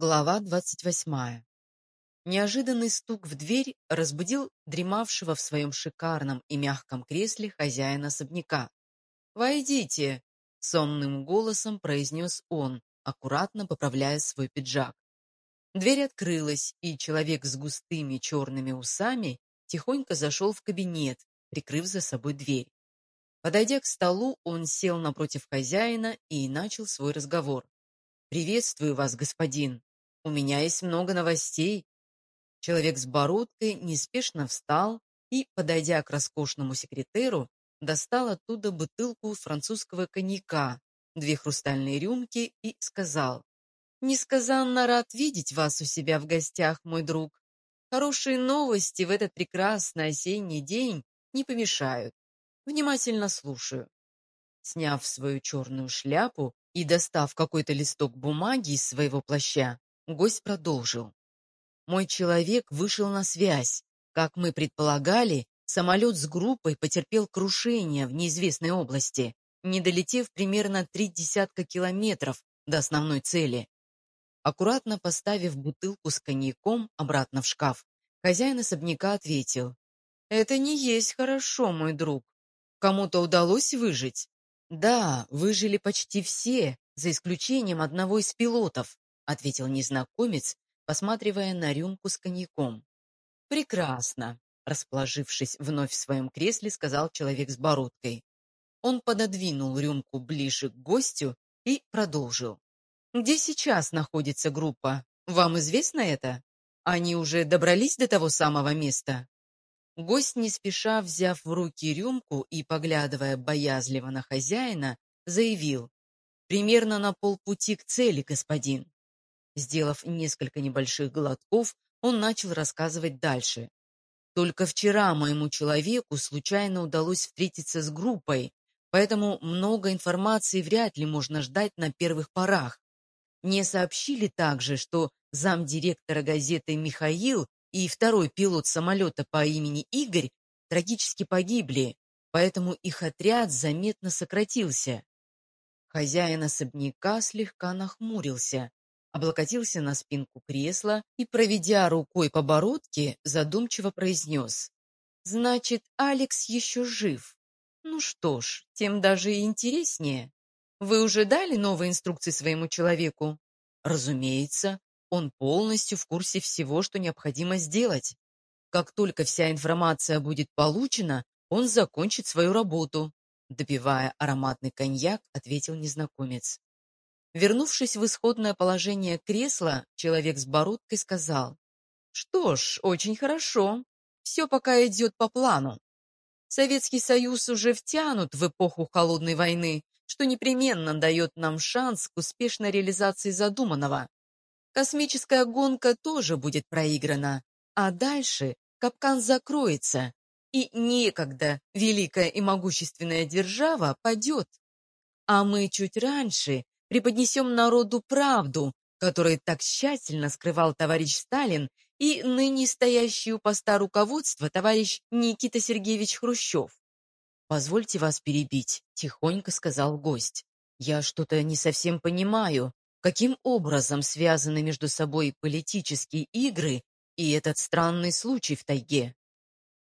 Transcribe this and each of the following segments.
Глава двадцать восьмая. Неожиданный стук в дверь разбудил дремавшего в своем шикарном и мягком кресле хозяина особняка. «Войдите!» — сонным голосом произнес он, аккуратно поправляя свой пиджак. Дверь открылась, и человек с густыми черными усами тихонько зашел в кабинет, прикрыв за собой дверь. Подойдя к столу, он сел напротив хозяина и начал свой разговор. «Приветствую вас, господин!» У меня есть много новостей. Человек с бородкой неспешно встал и, подойдя к роскошному секретеру, достал оттуда бутылку французского коньяка, две хрустальные рюмки и сказал, «Несказанно рад видеть вас у себя в гостях, мой друг. Хорошие новости в этот прекрасный осенний день не помешают. Внимательно слушаю». Сняв свою черную шляпу и достав какой-то листок бумаги из своего плаща, Гость продолжил. Мой человек вышел на связь. Как мы предполагали, самолет с группой потерпел крушение в неизвестной области, не долетев примерно три десятка километров до основной цели. Аккуратно поставив бутылку с коньяком обратно в шкаф, хозяин особняка ответил. «Это не есть хорошо, мой друг. Кому-то удалось выжить?» «Да, выжили почти все, за исключением одного из пилотов ответил незнакомец, посматривая на рюмку с коньяком. Прекрасно, расположившись вновь в своем кресле, сказал человек с бородкой. Он пододвинул рюмку ближе к гостю и продолжил. Где сейчас находится группа? Вам известно это? Они уже добрались до того самого места? Гость, не спеша взяв в руки рюмку и поглядывая боязливо на хозяина, заявил. «Примерно на полпути к цели, господин. Сделав несколько небольших глотков, он начал рассказывать дальше. Только вчера моему человеку случайно удалось встретиться с группой, поэтому много информации вряд ли можно ждать на первых порах. Мне сообщили также, что замдиректора газеты Михаил и второй пилот самолета по имени Игорь трагически погибли, поэтому их отряд заметно сократился. Хозяин особняка слегка нахмурился, облокотился на спинку кресла и, проведя рукой по бородке, задумчиво произнес. «Значит, Алекс еще жив. Ну что ж, тем даже и интереснее. Вы уже дали новые инструкции своему человеку?» «Разумеется, он полностью в курсе всего, что необходимо сделать. Как только вся информация будет получена, он закончит свою работу», допивая ароматный коньяк, ответил незнакомец. Вернувшись в исходное положение кресла, человек с бородкой сказал, «Что ж, очень хорошо. Все пока идет по плану. Советский Союз уже втянут в эпоху Холодной войны, что непременно дает нам шанс к успешной реализации задуманного. Космическая гонка тоже будет проиграна, а дальше капкан закроется, и некогда великая и могущественная держава падет. А мы чуть раньше преподнесем народу правду, которую так тщательно скрывал товарищ Сталин и ныне стоящий у поста руководства товарищ Никита Сергеевич Хрущев. «Позвольте вас перебить», — тихонько сказал гость. «Я что-то не совсем понимаю, каким образом связаны между собой политические игры и этот странный случай в тайге».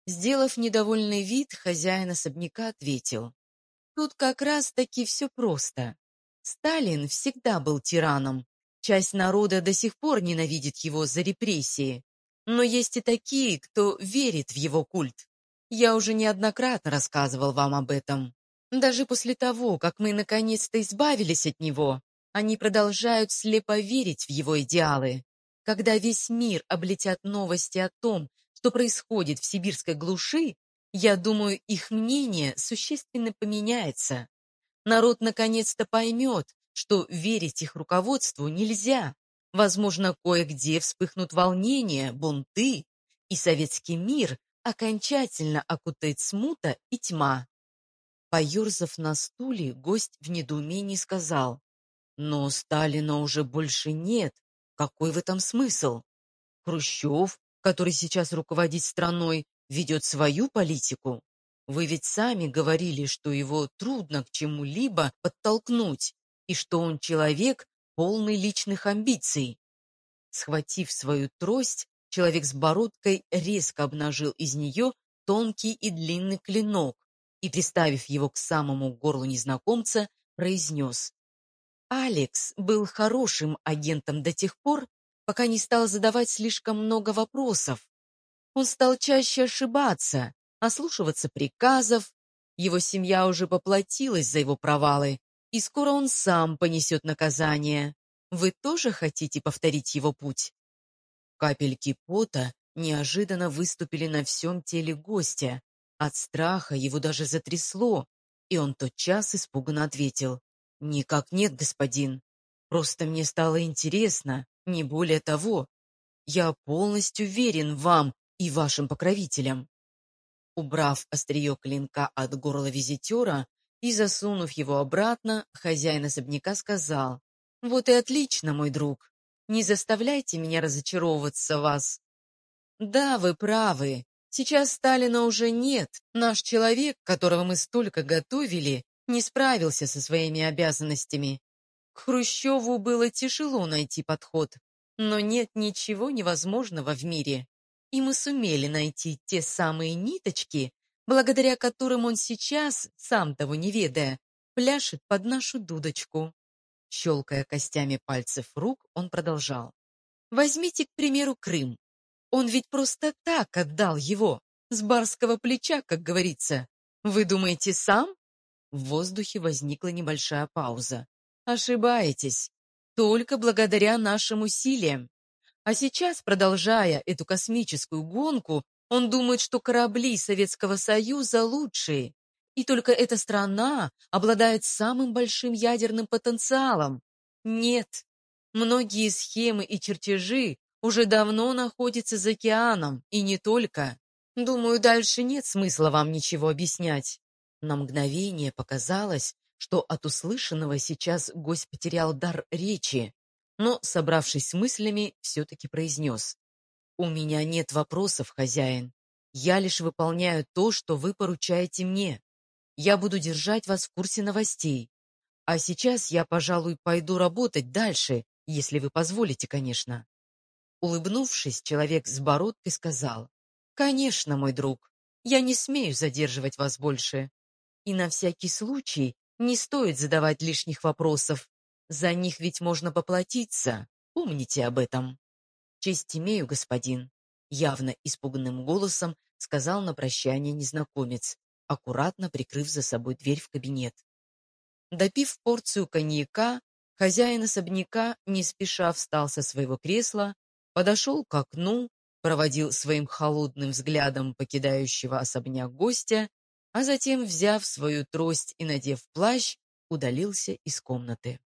Сделав недовольный вид, хозяин особняка ответил. «Тут как раз-таки все просто. Сталин всегда был тираном. Часть народа до сих пор ненавидит его за репрессии. Но есть и такие, кто верит в его культ. Я уже неоднократно рассказывал вам об этом. Даже после того, как мы наконец-то избавились от него, они продолжают слепо верить в его идеалы. Когда весь мир облетят новости о том, что происходит в сибирской глуши, я думаю, их мнение существенно поменяется. Народ наконец-то поймет, что верить их руководству нельзя. Возможно, кое-где вспыхнут волнения, бунты, и советский мир окончательно окутает смута и тьма. Поерзав на стуле, гость в недоумении сказал, «Но Сталина уже больше нет. Какой в этом смысл? Хрущев, который сейчас руководит страной, ведет свою политику. Вы ведь сами говорили, что его трудно к чему-либо подтолкнуть, и что он человек, полный личных амбиций. Схватив свою трость, человек с бородкой резко обнажил из нее тонкий и длинный клинок и, приставив его к самому горлу незнакомца, произнес. Алекс был хорошим агентом до тех пор, пока не стал задавать слишком много вопросов. Он стал чаще ошибаться, ослушиваться приказов. Его семья уже поплатилась за его провалы, и скоро он сам понесет наказание. Вы тоже хотите повторить его путь? Капельки пота неожиданно выступили на всем теле гостя. От страха его даже затрясло, и он тотчас испуганно ответил. «Никак нет, господин. Просто мне стало интересно, не более того. Я полностью верен вам и вашим покровителям». Убрав острие клинка от горла визитера и засунув его обратно, хозяин особняка сказал, «Вот и отлично, мой друг. Не заставляйте меня разочаровываться вас. Да, вы правы. Сейчас Сталина уже нет. Наш человек, которого мы столько готовили, не справился со своими обязанностями. К Хрущеву было тяжело найти подход, но нет ничего невозможного в мире. И мы сумели найти те самые ниточки, благодаря которым он сейчас, сам того не ведая, пляшет под нашу дудочку. Щелкая костями пальцев рук, он продолжал. Возьмите, к примеру, Крым. Он ведь просто так отдал его, с барского плеча, как говорится. Вы думаете, сам? В воздухе возникла небольшая пауза. Ошибаетесь. Только благодаря нашим усилиям. А сейчас, продолжая эту космическую гонку, он думает, что корабли Советского Союза лучшие. И только эта страна обладает самым большим ядерным потенциалом. Нет. Многие схемы и чертежи уже давно находится за океаном, и не только. Думаю, дальше нет смысла вам ничего объяснять. На мгновение показалось, что от услышанного сейчас гость потерял дар речи, но, собравшись с мыслями, все-таки произнес. «У меня нет вопросов, хозяин. Я лишь выполняю то, что вы поручаете мне. Я буду держать вас в курсе новостей. А сейчас я, пожалуй, пойду работать дальше, если вы позволите, конечно». Улыбнувшись, человек с бородкой сказал, «Конечно, мой друг, я не смею задерживать вас больше. И на всякий случай не стоит задавать лишних вопросов. За них ведь можно поплатиться, помните об этом». «Честь имею, господин», — явно испуганным голосом сказал на прощание незнакомец, аккуратно прикрыв за собой дверь в кабинет. Допив порцию коньяка, хозяин особняка не спеша встал со своего кресла подошел к окну, проводил своим холодным взглядом покидающего особняк гостя, а затем, взяв свою трость и надев плащ, удалился из комнаты.